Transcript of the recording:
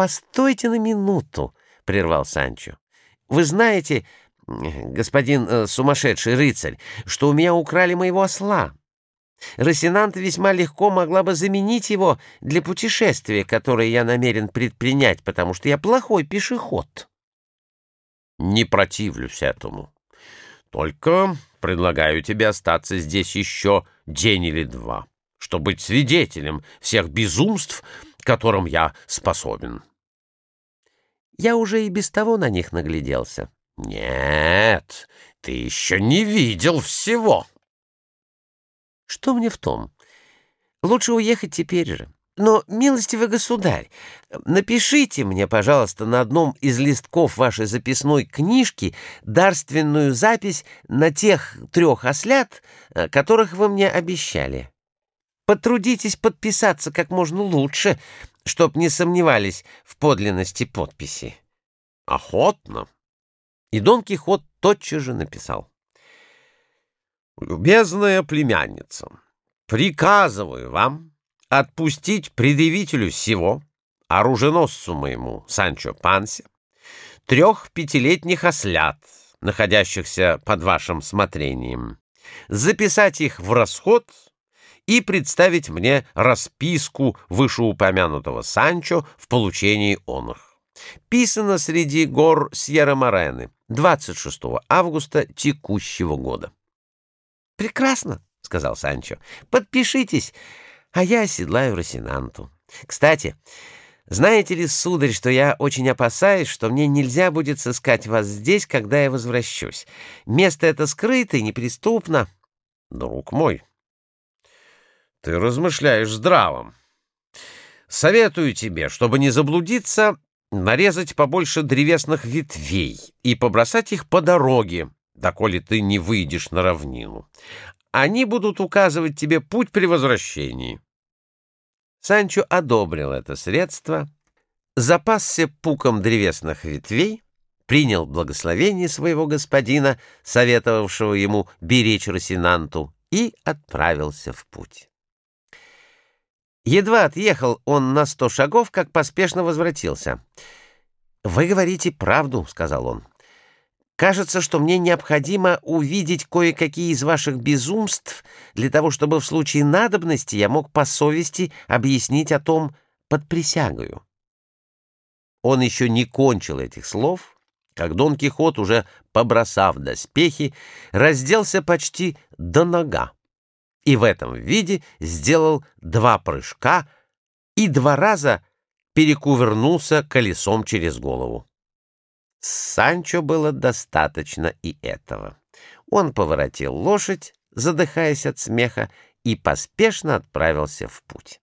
постойте на минуту, — прервал Санчо. Вы знаете, господин э, сумасшедший рыцарь, что у меня украли моего осла. Росинанта весьма легко могла бы заменить его для путешествия, которое я намерен предпринять, потому что я плохой пешеход. Не противлюсь этому. Только предлагаю тебе остаться здесь еще день или два, чтобы быть свидетелем всех безумств, которым я способен. Я уже и без того на них нагляделся. Нет, ты еще не видел всего. Что мне в том? Лучше уехать теперь же. Но, милостивый государь, напишите мне, пожалуйста, на одном из листков вашей записной книжки дарственную запись на тех трех ослят, э, которых вы мне обещали. Потрудитесь подписаться как можно лучше, чтоб не сомневались в подлинности подписи. Охотно. И Дон Кихот тотчас же написал. «Любезная племянница, приказываю вам отпустить предъявителю сего, оруженосцу моему Санчо Пансе, трех пятилетних ослят, находящихся под вашим смотрением, записать их в расход и представить мне расписку вышеупомянутого Санчо в получении оных. Писано среди гор Сьерра-Морены 26 августа текущего года. «Прекрасно», — сказал Санчо. «Подпишитесь, а я оседлаю Росинанту. Кстати, знаете ли, сударь, что я очень опасаюсь, что мне нельзя будет сыскать вас здесь, когда я возвращусь. Место это скрыто и неприступно». «Друг мой, ты размышляешь здравом. Советую тебе, чтобы не заблудиться, нарезать побольше древесных ветвей и побросать их по дороге, доколе ты не выйдешь на равнину. Они будут указывать тебе путь при возвращении. Санчо одобрил это средство, запасся пуком древесных ветвей, принял благословение своего господина, советовавшего ему беречь Росинанту, и отправился в путь. Едва отъехал он на сто шагов, как поспешно возвратился. «Вы говорите правду», — сказал он. Кажется, что мне необходимо увидеть кое-какие из ваших безумств для того, чтобы в случае надобности я мог по совести объяснить о том под присягою. Он еще не кончил этих слов, как Дон Кихот, уже побросав доспехи, разделся почти до нога и в этом виде сделал два прыжка и два раза перекувернулся колесом через голову. Санчо было достаточно и этого. Он поворотил лошадь, задыхаясь от смеха, и поспешно отправился в путь.